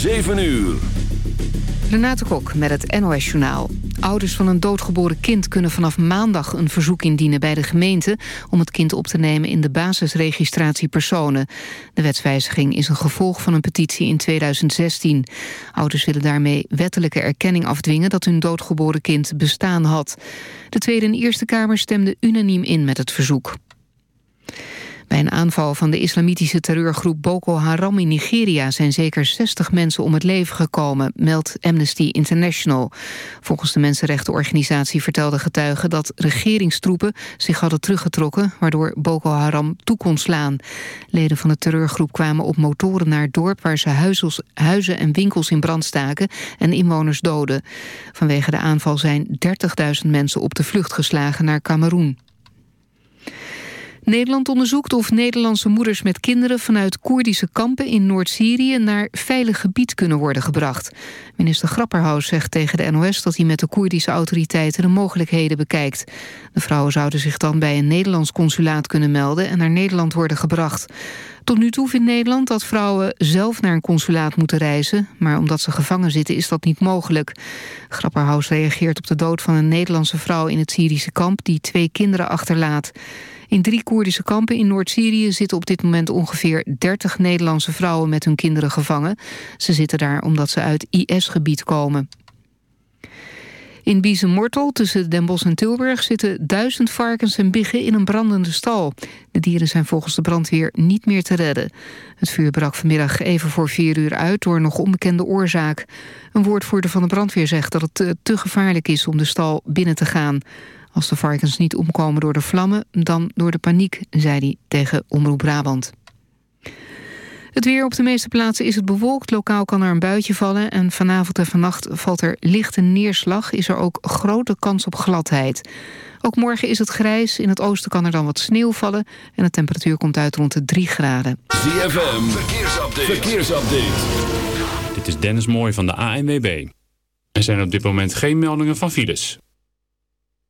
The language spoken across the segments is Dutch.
7 uur. Renate Kok met het NOS Journaal. Ouders van een doodgeboren kind kunnen vanaf maandag een verzoek indienen bij de gemeente... om het kind op te nemen in de basisregistratie personen. De wetswijziging is een gevolg van een petitie in 2016. Ouders willen daarmee wettelijke erkenning afdwingen... dat hun doodgeboren kind bestaan had. De Tweede en Eerste Kamer stemden unaniem in met het verzoek. Bij een aanval van de islamitische terreurgroep Boko Haram in Nigeria... zijn zeker 60 mensen om het leven gekomen, meldt Amnesty International. Volgens de mensenrechtenorganisatie vertelden getuigen... dat regeringstroepen zich hadden teruggetrokken... waardoor Boko Haram toe kon slaan. Leden van de terreurgroep kwamen op motoren naar het dorp... waar ze huizen en winkels in brand staken en inwoners doden. Vanwege de aanval zijn 30.000 mensen op de vlucht geslagen naar Cameroen. Nederland onderzoekt of Nederlandse moeders met kinderen... vanuit Koerdische kampen in Noord-Syrië naar veilig gebied kunnen worden gebracht. Minister Grapperhaus zegt tegen de NOS dat hij met de Koerdische autoriteiten de mogelijkheden bekijkt. De vrouwen zouden zich dan bij een Nederlands consulaat kunnen melden... en naar Nederland worden gebracht. Tot nu toe vindt Nederland dat vrouwen zelf naar een consulaat moeten reizen... maar omdat ze gevangen zitten is dat niet mogelijk. Grapperhaus reageert op de dood van een Nederlandse vrouw in het Syrische kamp... die twee kinderen achterlaat. In drie Koerdische kampen in Noord-Syrië zitten op dit moment ongeveer 30 Nederlandse vrouwen met hun kinderen gevangen. Ze zitten daar omdat ze uit IS-gebied komen. In Biezenmortel, tussen Den Bosch en Tilburg... zitten duizend varkens en biggen in een brandende stal. De dieren zijn volgens de brandweer niet meer te redden. Het vuur brak vanmiddag even voor vier uur uit... door nog onbekende oorzaak. Een woordvoerder van de brandweer zegt dat het te, te gevaarlijk is... om de stal binnen te gaan. Als de varkens niet omkomen door de vlammen, dan door de paniek, zei hij tegen Omroep Brabant. Het weer op de meeste plaatsen is het bewolkt. Lokaal kan er een buitje vallen. En vanavond en vannacht valt er lichte neerslag. Is er ook grote kans op gladheid. Ook morgen is het grijs. In het oosten kan er dan wat sneeuw vallen. En de temperatuur komt uit rond de 3 graden. ZFM, verkeersupdate. verkeersupdate. Dit is Dennis Mooij van de ANWB. Er zijn op dit moment geen meldingen van files.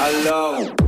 Hello.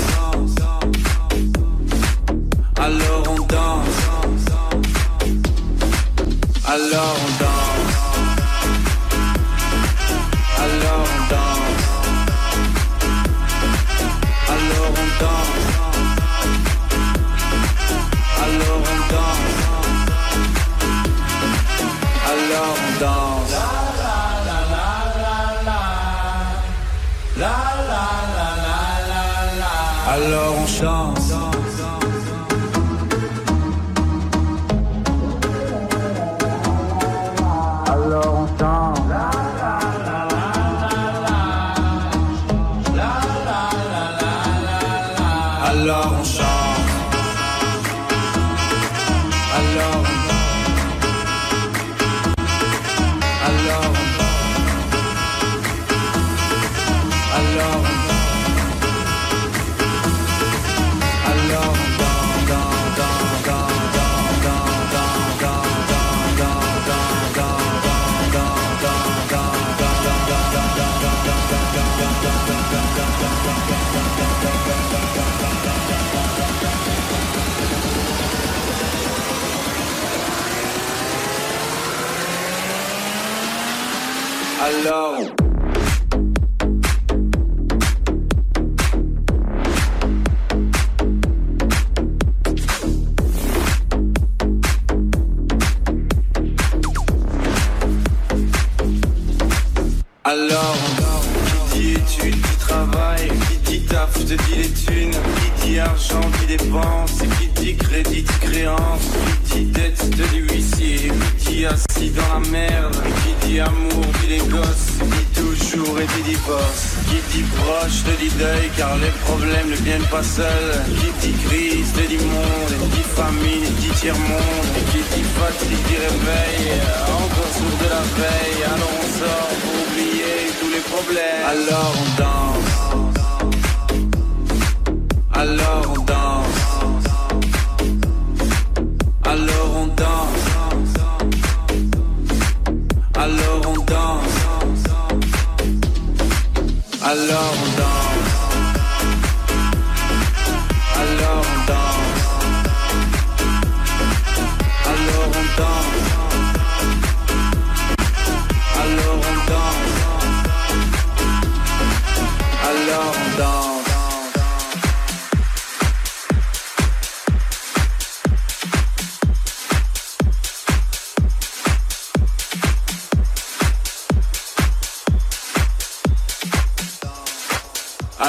Danse. Alors proche, te dit deuil, car les problèmes ne viennent pas seuls, qui dit crise, te dit monde, qui dit famine, dit tiers-monde, qui dit fatigue, dit réveil, encore sourd de la veille, alors on sort pour oublier tous les problèmes. Alors on danse. Alors on danse. Alors on danse. Alors on danse.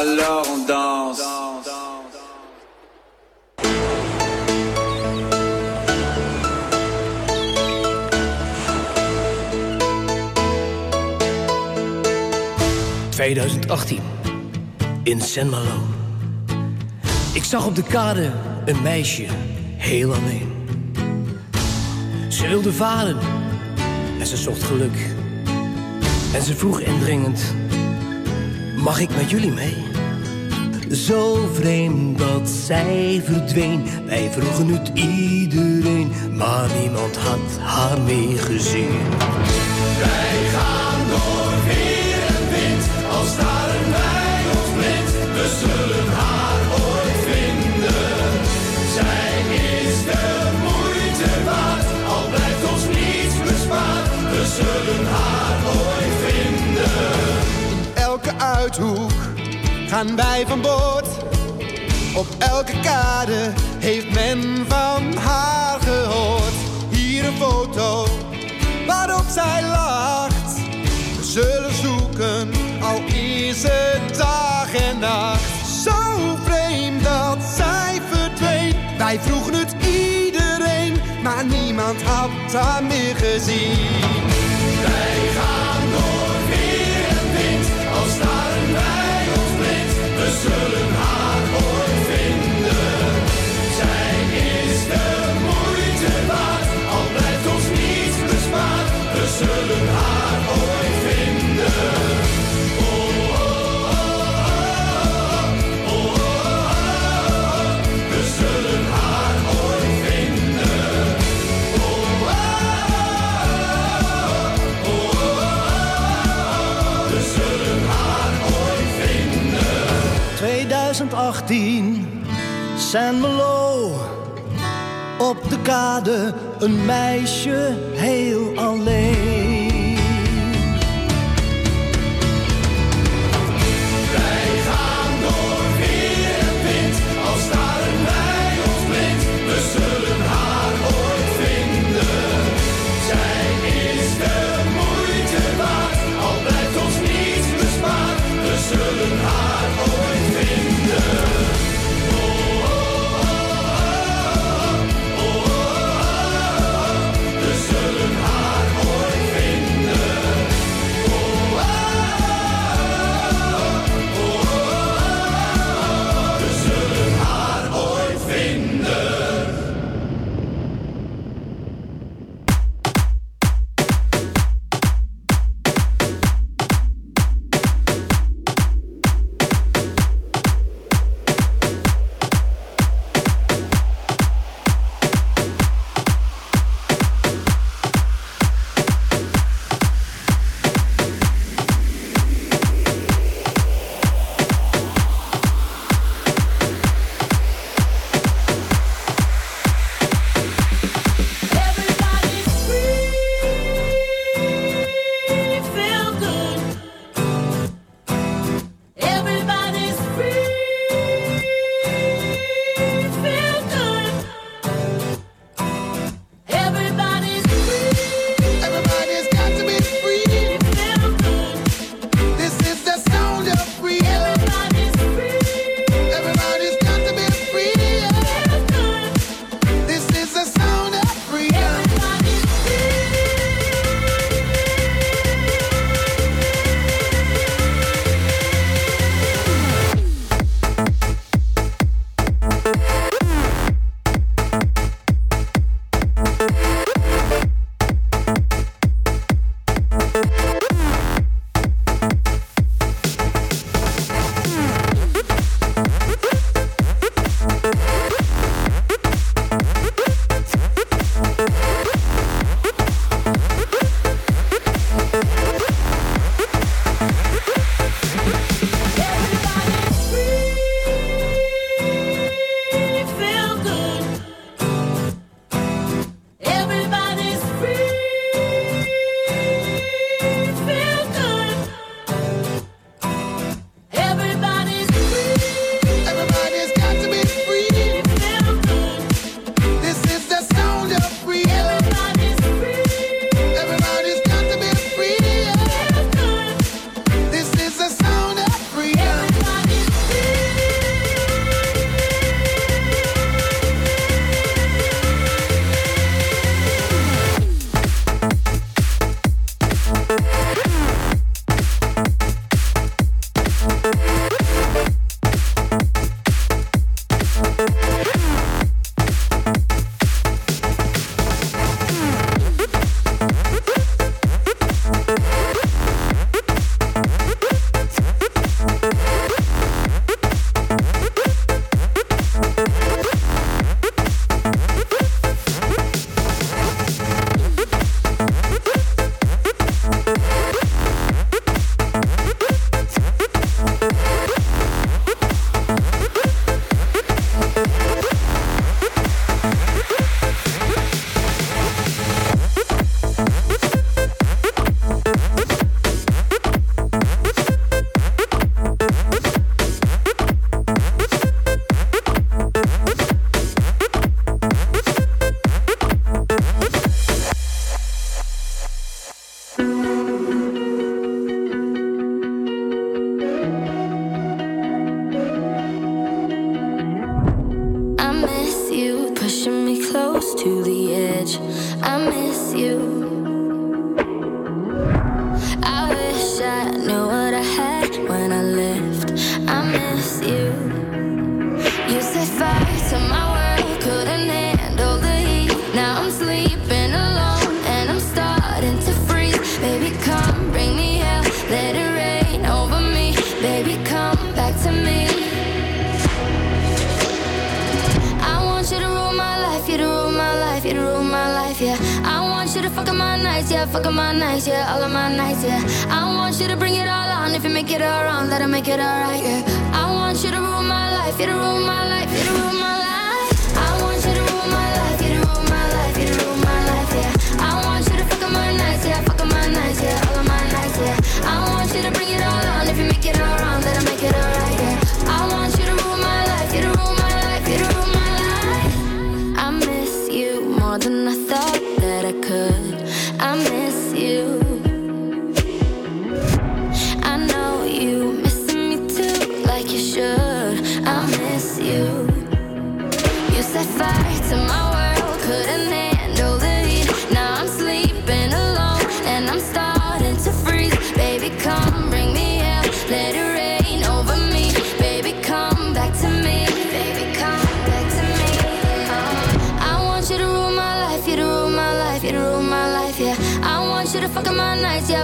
Alors on danse. in San Malo. Ik zag op de kade een meisje, heel alleen. Ze wilde varen en ze zocht geluk. En ze vroeg indringend, mag ik met jullie mee? Zo vreemd dat zij verdween. Wij vroegen het iedereen, maar niemand had haar meegezien. Wij gaan door weer en wind, al staren wij ons blind. We zullen haar ooit vinden. Zij is de moeite waard, al blijft ons niets bespaard. We zullen haar ooit vinden. Elke uithoek gaan wij van boord. Op elke kade heeft men van haar gehoord. Hier een foto waarop zij lacht. We zullen zoeken, al is het dag en nacht. Zo vreemd dat zij verdween. Wij vroegen het iedereen, maar niemand had haar meer gezien. Wij gaan zullen haar 2018, Saint Malo. Op de kade een meisje heel alleen.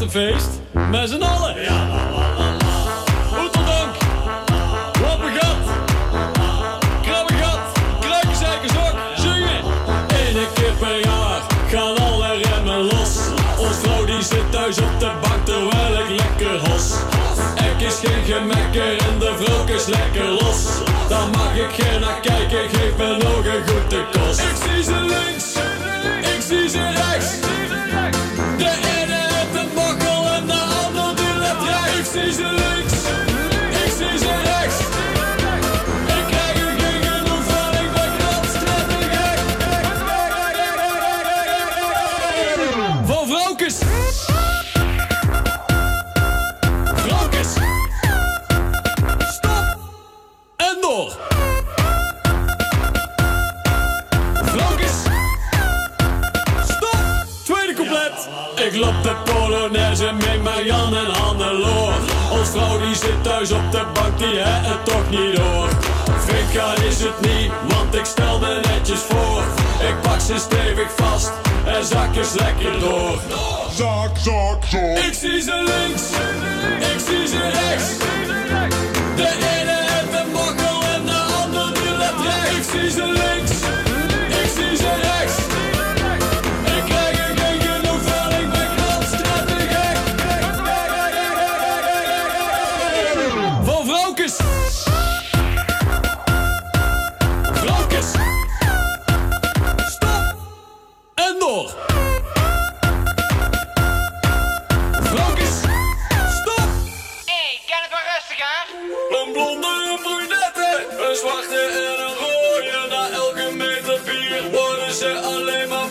Een feest. Met z'n allen. Ja, la, la, la, la. Oeteldonk. Lappengat. Krabbegat. Kruikenzijkersok. Zingen. Eén keer per jaar gaan alle remmen los. Ons vrouw die zit thuis op de bank terwijl ik lekker hos. Ik is geen gemekker en de vrouw is lekker los. Daar mag ik geen naar kijken, geef me nog een goede kost. Die het het toch niet door. Vinka is het niet, want ik stel me netjes voor. Ik pak ze stevig vast en zak eens lekker door. Zak, zak, zak. Ik zie ze links, ik zie ze rechts. De ene heeft een mokkel en de ander die let rechts. Ik zie ze links, zwarte en een rode. Na elke meter bier worden ze alleen maar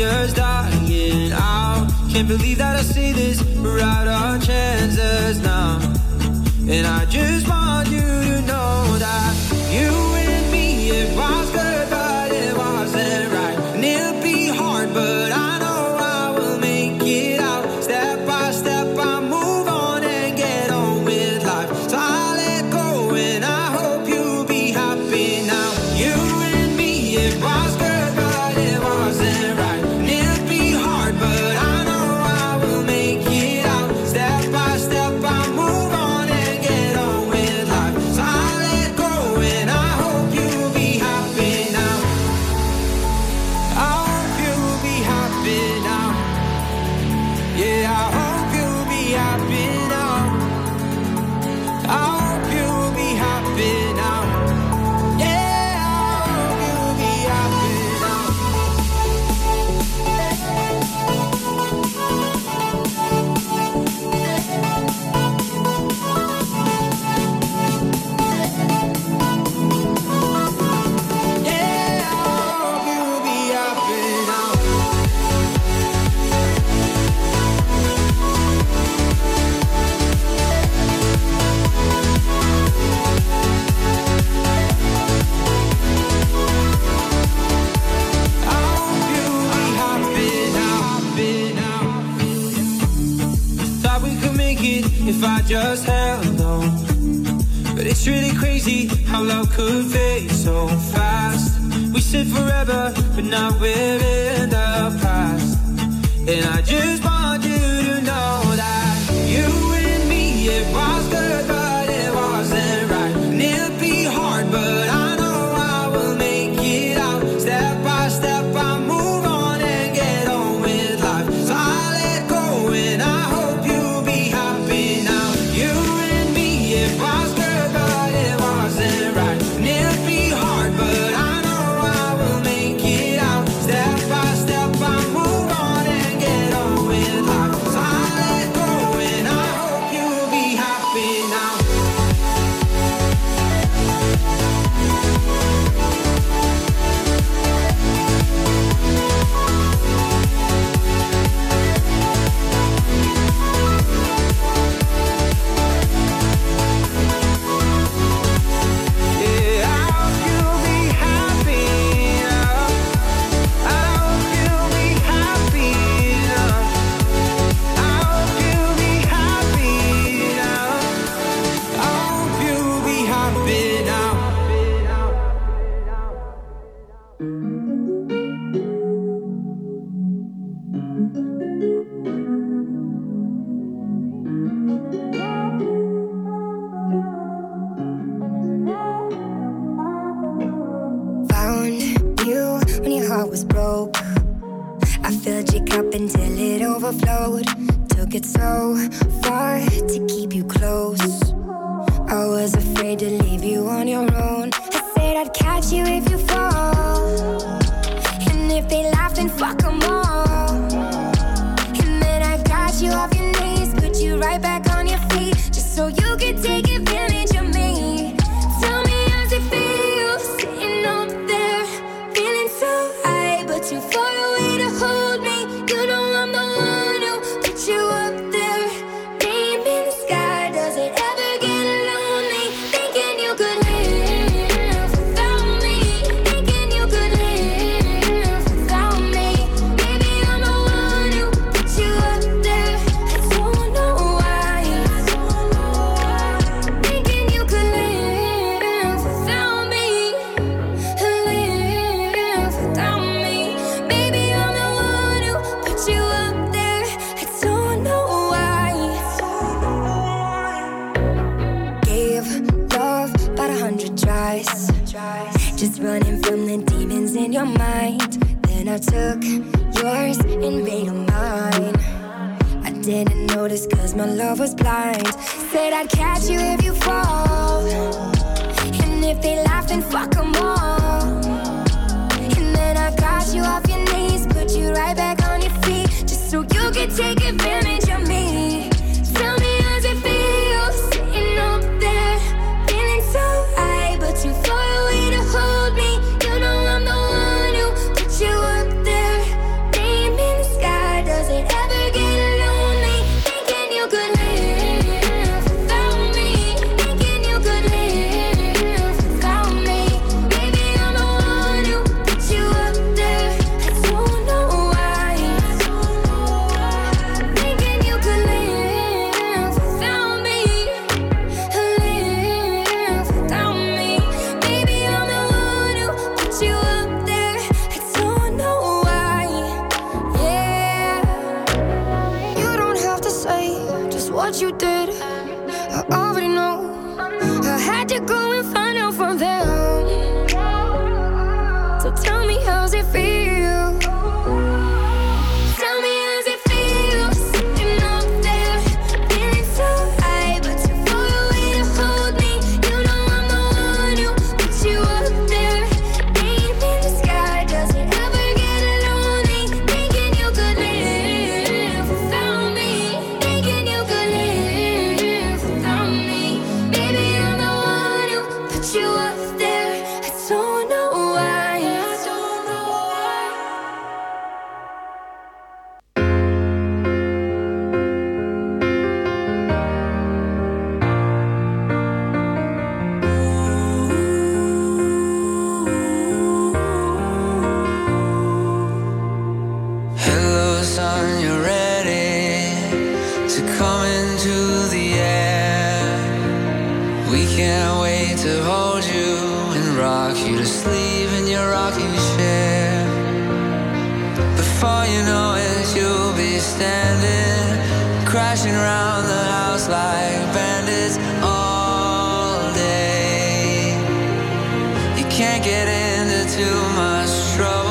years dying out. Can't believe that I see this. We're out our chances now. And I just want could fade so fast. We said forever, but now we're I was broke. I filled your cup until it overflowed. Took it so far to keep you close. I was afraid to leave you on your own. I said I'd catch you if you fall. And if they laugh, then fuck them all. Can't get into too much trouble.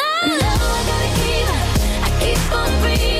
love. No, I gotta keep, I keep on breathing.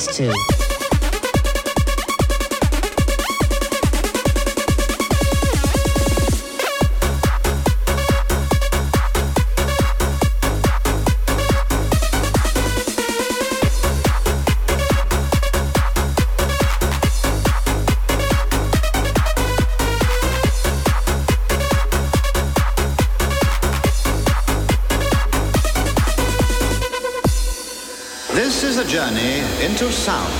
kids too. Into sound.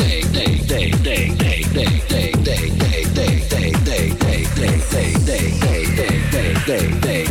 day. day.